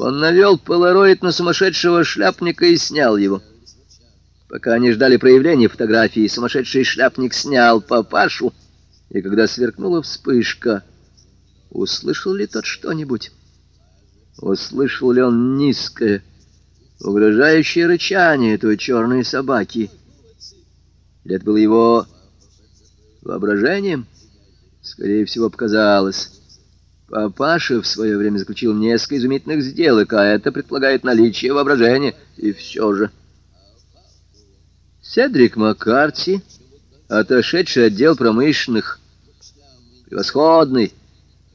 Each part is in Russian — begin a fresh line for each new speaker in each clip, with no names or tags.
Он навел полароид на сумасшедшего шляпника и снял его. Пока они ждали проявления фотографии, сумасшедший шляпник снял папашу, и когда сверкнула вспышка, услышал ли тот что-нибудь? Услышал ли он низкое, угрожающее рычание той черной собаки? Или это было его воображением? Скорее всего, показалось. Папаша в свое время заключил несколько изумительных сделок, а это предполагает наличие воображения. И все же... Седрик Маккарти, отошедший отдел промышленных, превосходный,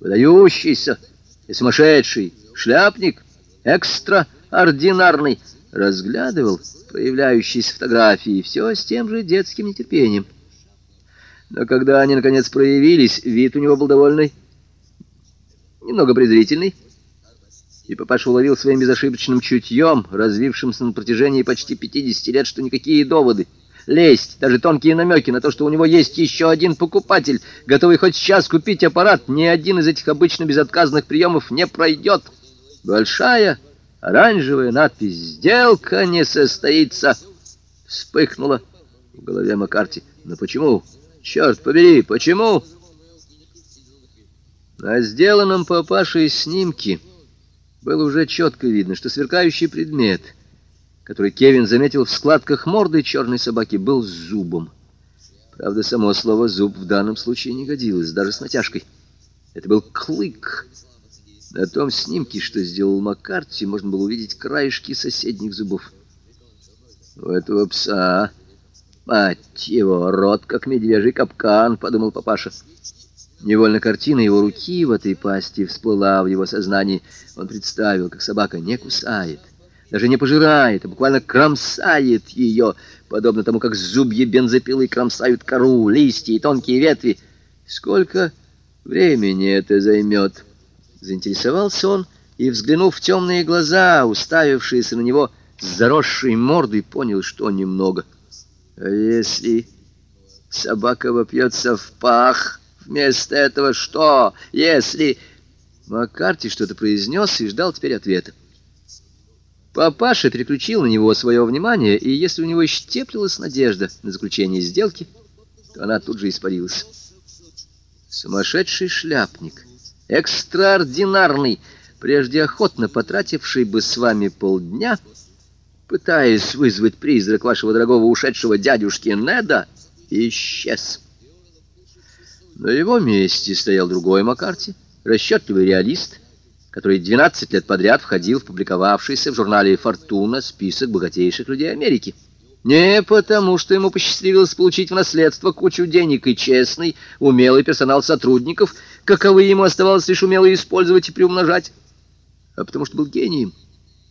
выдающийся и сумасшедший шляпник, экстраординарный, разглядывал проявляющиеся фотографии все с тем же детским нетерпением. Но когда они, наконец, проявились, вид у него был довольный немного презрительный. И папаша уловил своим безошибочным чутьем, развившимся на протяжении почти 50 лет, что никакие доводы, лесть, даже тонкие намеки на то, что у него есть еще один покупатель, готовый хоть сейчас купить аппарат, ни один из этих обычно безотказных приемов не пройдет. Большая оранжевая надпись «Сделка не состоится» вспыхнула в голове Маккарти. Но почему? Черт побери, почему? На сделанном папашей снимке было уже четко видно, что сверкающий предмет, который Кевин заметил в складках морды черной собаки, был зубом. Правда, само слово «зуб» в данном случае не годилось, даже с натяжкой. Это был клык. На том снимке, что сделал Маккарти, можно было увидеть краешки соседних зубов. «У этого пса, мать его, рот, как медвежий капкан», — подумал папаша. Невольно картина его руки в этой пасти всплыла в его сознании. Он представил, как собака не кусает, даже не пожирает, а буквально кромсает ее, подобно тому, как зубья бензопилы кромсают кору, листья и тонкие ветви. Сколько времени это займет? Заинтересовался он и, взглянув в темные глаза, уставившиеся на него с заросшей мордой, понял, что немного. А если собака вопьется в пах... Вместо этого что, если...» Маккарти что-то произнес и ждал теперь ответа. Папаша переключил на него свое внимание, и если у него еще теплилась надежда на заключение сделки, то она тут же испарилась. Сумасшедший шляпник, экстраординарный, прежде охотно потративший бы с вами полдня, пытаясь вызвать призрак вашего дорогого ушедшего дядюшки Неда, исчез. На его месте стоял другой Маккарти, расчетливый реалист, который 12 лет подряд входил в публиковавшийся в журнале «Фортуна» список богатейших людей Америки. Не потому, что ему посчастливилось получить в наследство кучу денег и честный, умелый персонал сотрудников, каковы ему оставалось лишь умело использовать и приумножать, а потому что был гением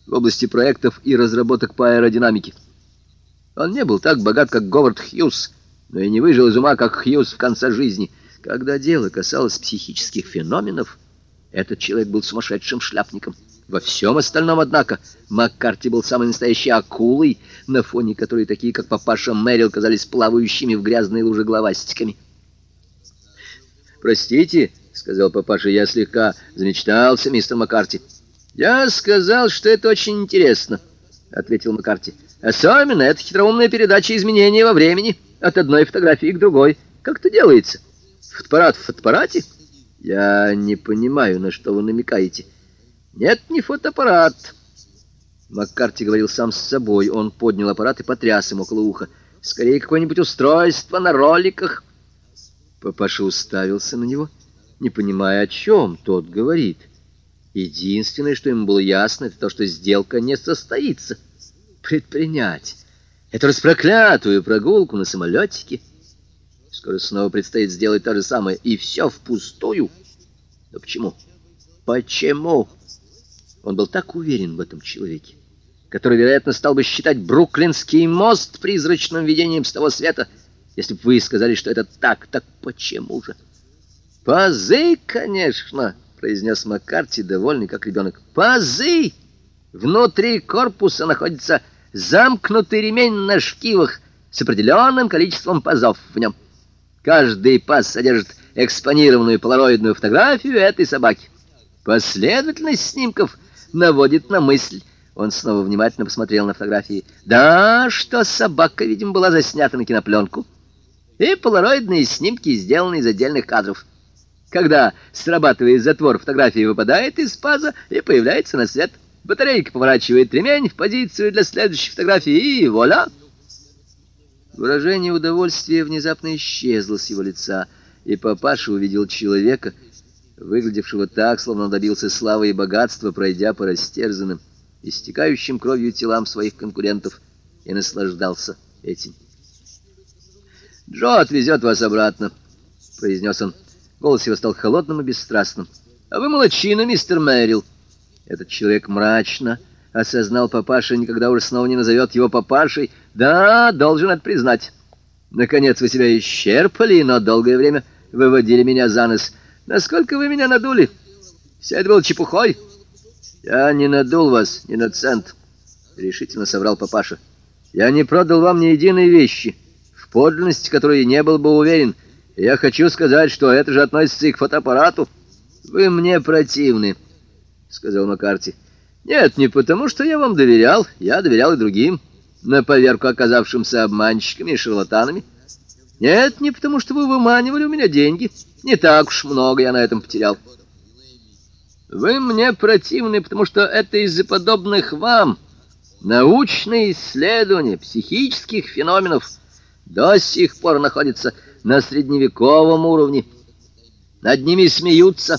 в области проектов и разработок по аэродинамике. Он не был так богат, как Говард Хьюз, но и не выжил из ума, как Хьюз в конце жизни — когда дело касалось психических феноменов, этот человек был сумасшедшим шляпником. Во всем остальном, однако, Маккарти был самой настоящей акулой, на фоне которой такие, как папаша Мэрил, казались плавающими в грязной луже головастиками. «Простите», — сказал папаша, — «я слегка замечтался, мистер Маккарти». «Я сказал, что это очень интересно», — ответил Маккарти. «Особенно это хитроумная передача изменения во времени от одной фотографии к другой. Как это делается?» Фотоаппарат в фотоаппарате? Я не понимаю, на что вы намекаете. Нет, не фотоаппарат. Маккарти говорил сам с собой. Он поднял аппарат и потряс им около уха. Скорее, какое-нибудь устройство на роликах. Папаша уставился на него, не понимая, о чем тот говорит. Единственное, что ему было ясно, это то, что сделка не состоится. Предпринять эту распроклятую прогулку на самолетике — Скоро снова предстоит сделать то же самое, и все впустую. Но почему? Почему? Он был так уверен в этом человеке, который, вероятно, стал бы считать Бруклинский мост призрачным видением с того света, если бы вы сказали, что это так, так почему же? «Пазы, конечно!» — произнес Маккарти, довольный как ребенок. «Пазы! Внутри корпуса находится замкнутый ремень на шкивах с определенным количеством пазов в нем». Каждый паз содержит экспонированную полароидную фотографию этой собаки. Последовательность снимков наводит на мысль. Он снова внимательно посмотрел на фотографии. Да, что собака, видимо, была заснята на кинопленку. И полароидные снимки сделаны из отдельных кадров. Когда срабатывает затвор, фотография выпадает из паза и появляется на свет. Батарейка поворачивает ремень в позицию для следующей фотографии, и вуаля! Выражение удовольствия внезапно исчезло с его лица, и папаша увидел человека, выглядевшего так, словно добился славы и богатства, пройдя по растерзанным, истекающим кровью телам своих конкурентов, и наслаждался этим. «Джо отвезет вас обратно», — произнес он. Голос его стал холодным и бесстрастным. «А вы молодчина, мистер Мэрил». Этот человек мрачно осознал папаша, никогда уже снова не назовет его папашей. Да, должен это признать. Наконец вы себя исчерпали, но долгое время выводили меня за нос. Насколько вы меня надули? Все это было чепухой. Я не надул вас ни на цент, — решительно соврал папаша. Я не продал вам ни единой вещи, в подлинности которой не был бы уверен. Я хочу сказать, что это же относится и к фотоаппарату. Вы мне противны. — сказал Маккарти. «Нет, не потому, что я вам доверял. Я доверял и другим, на поверку оказавшимся обманщиками и шарлатанами. Нет, не потому, что вы выманивали у меня деньги. Не так уж много я на этом потерял. Вы мне противны, потому что это из-за подобных вам научные исследования психических феноменов до сих пор находятся на средневековом уровне. Над ними смеются»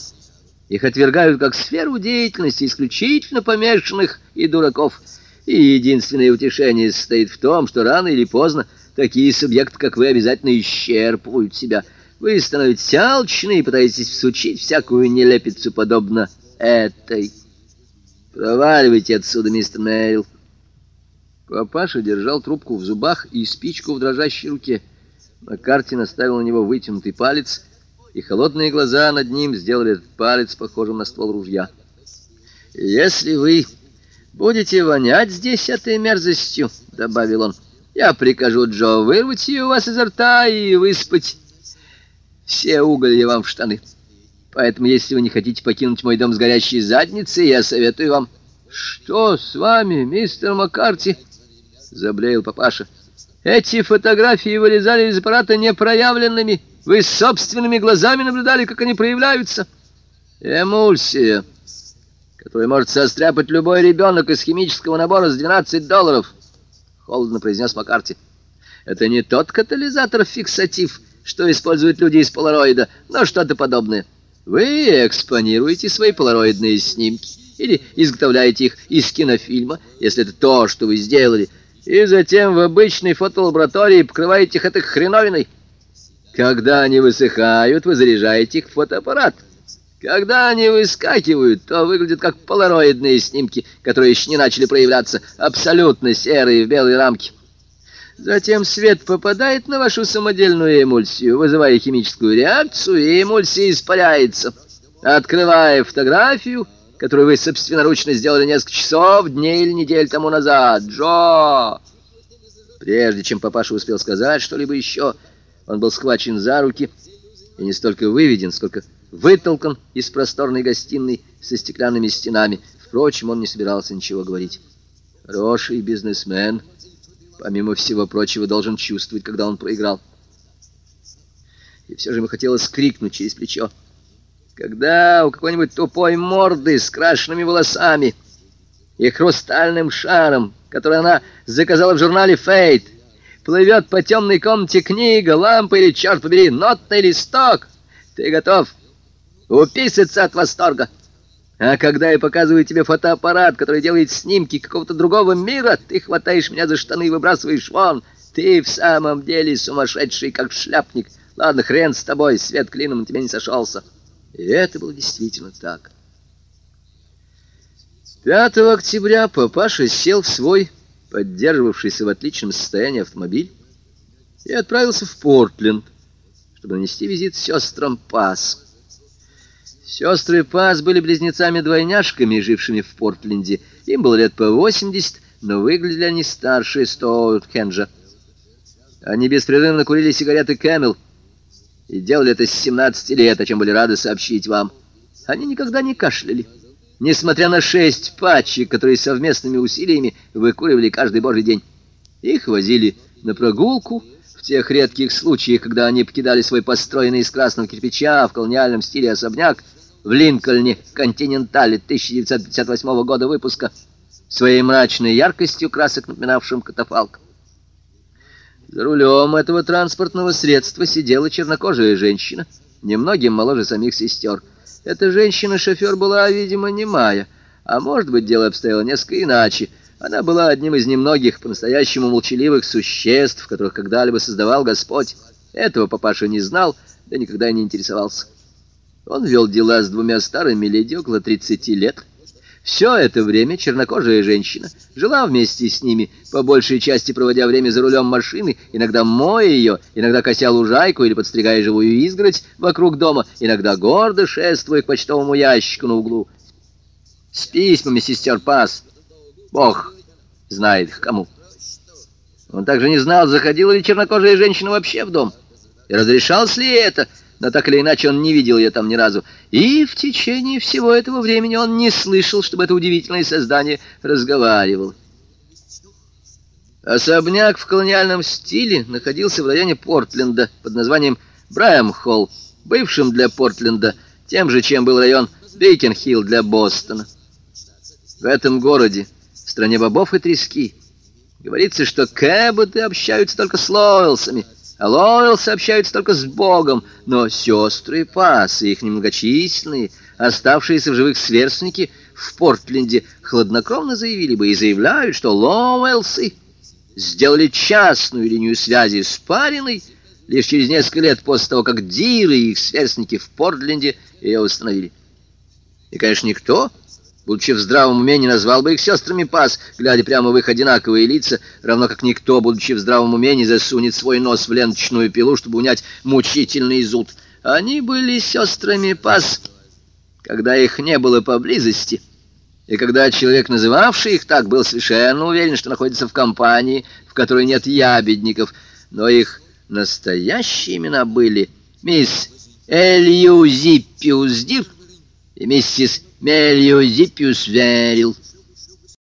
Их отвергают как сферу деятельности исключительно помешанных и дураков. И единственное утешение состоит в том, что рано или поздно такие субъекты, как вы, обязательно исчерпывают себя. Вы становитесь алчны и пытаетесь всучить всякую нелепицу, подобно этой. Проваливайте отсюда, мистер Мэрил. Папаша держал трубку в зубах и спичку в дрожащей руке. Маккарти наставил на него вытянутый палец — и холодные глаза над ним сделали палец похожим на ствол ружья. «Если вы будете вонять здесь этой мерзостью, — добавил он, — я прикажу Джо вырвать ее у вас изо рта и выспать все уголья вам в штаны. Поэтому, если вы не хотите покинуть мой дом с горящей задницей, я советую вам...» «Что с вами, мистер Маккарти?» — заблеял папаша. «Эти фотографии вылезали из аппарата непроявленными». Вы собственными глазами наблюдали, как они проявляются. Эмульсия, которую может состряпать любой ребенок из химического набора с 12 долларов, холодно произнес Маккарти. Это не тот катализатор-фиксатив, что используют люди из полароида, но что-то подобное. Вы экспонируете свои полароидные снимки или изготовляете их из кинофильма, если это то, что вы сделали, и затем в обычной фотолаборатории покрываете их этой хреновиной. Когда они высыхают, вы заряжаете их в фотоаппарат. Когда они выскакивают, то выглядят как полароидные снимки, которые еще не начали проявляться, абсолютно серые в белой рамке. Затем свет попадает на вашу самодельную эмульсию, вызывая химическую реакцию, и эмульсия испаряется. Открывая фотографию, которую вы собственноручно сделали несколько часов, дней или недель тому назад, Джо... Прежде чем папаша успел сказать что-либо еще, он был схвачен за руки и не столько выведен, сколько вытолкан из просторной гостиной со стеклянными стенами. Впрочем, он не собирался ничего говорить. Хороший бизнесмен, помимо всего прочего, должен чувствовать, когда он проиграл. И все же ему хотелось крикнуть через плечо. Когда у какой-нибудь тупой морды с крашенными волосами и хрустальным шаром, который она заказала в журнале «Фейт», Плывет по темной комнате книга, лампа или, черт побери, нотный листок. Ты готов уписаться от восторга. А когда я показываю тебе фотоаппарат, который делает снимки какого-то другого мира, ты хватаешь меня за штаны и выбрасываешь вон. Ты в самом деле сумасшедший, как шляпник. Ладно, хрен с тобой, свет клином на тебя не сошелся. И это было действительно так. 5 октября папаша сел в свой поддерживавшийся в отличном состоянии автомобиль, и отправился в Портленд, чтобы нанести визит сестрам Пас. Сестры Пас были близнецами-двойняшками, жившими в Портленде. Им было лет по 80, но выглядели они старше Стоунхенджа. Они беспрерывно курили сигареты Camel и делали это с 17 лет, о чем были рады сообщить вам. Они никогда не кашляли несмотря на шесть пачек, которые совместными усилиями выкуривали каждый божий день. Их возили на прогулку в тех редких случаях, когда они покидали свой построенный из красного кирпича в колониальном стиле особняк в Линкольне Континентале 1958 года выпуска, своей мрачной яркостью красок напоминавшим катафалк. За рулем этого транспортного средства сидела чернокожая женщина, немногим моложе самих сестер. Эта женщина-шофер была, видимо, немая, а может быть, дело обстояло несколько иначе. Она была одним из немногих по-настоящему молчаливых существ, которых когда-либо создавал Господь. Этого папаша не знал, да никогда не интересовался. Он вел дела с двумя старыми леди около 30 лет. Все это время чернокожая женщина жила вместе с ними, по большей части проводя время за рулем машины, иногда моя ее, иногда кося лужайку или подстригая живую изгородь вокруг дома, иногда гордо шествуя к почтовому ящику на углу. С письмами сестер Пас. Бог знает их кому. Он также не знал, заходила ли чернокожая женщина вообще в дом, и разрешалось ли это, но так или иначе он не видел ее там ни разу. И в течение всего этого времени он не слышал, чтобы это удивительное создание разговаривало. Особняк в колониальном стиле находился в районе Портленда под названием Брайам-Холл, бывшим для Портленда тем же, чем был район Бейкенхилл для Бостона. В этом городе, в стране бобов и трески, говорится, что кэботы общаются только с лойлсами — Лойлсы общаются только с Богом, но сестры Пасы, их немногочисленные, оставшиеся в живых сверстники в Портленде, хладнокровно заявили бы и заявляют, что Лоуэлсы сделали частную линию связи с Париной лишь через несколько лет после того, как Диры и их сверстники в Портленде ее установили. И, конечно, никто будучи в здравом уме, не назвал бы их сестрами Пас, глядя прямо в их одинаковые лица, равно как никто, будучи в здравом уме, не засунет свой нос в ленточную пилу, чтобы унять мучительный зуд. Они были сестрами Пас, когда их не было поблизости, и когда человек, называвший их так, был совершенно уверен, что находится в компании, в которой нет ябедников, но их настоящие имена были мисс Элью Зиппиус Дир и миссис Мелиозипиус верил —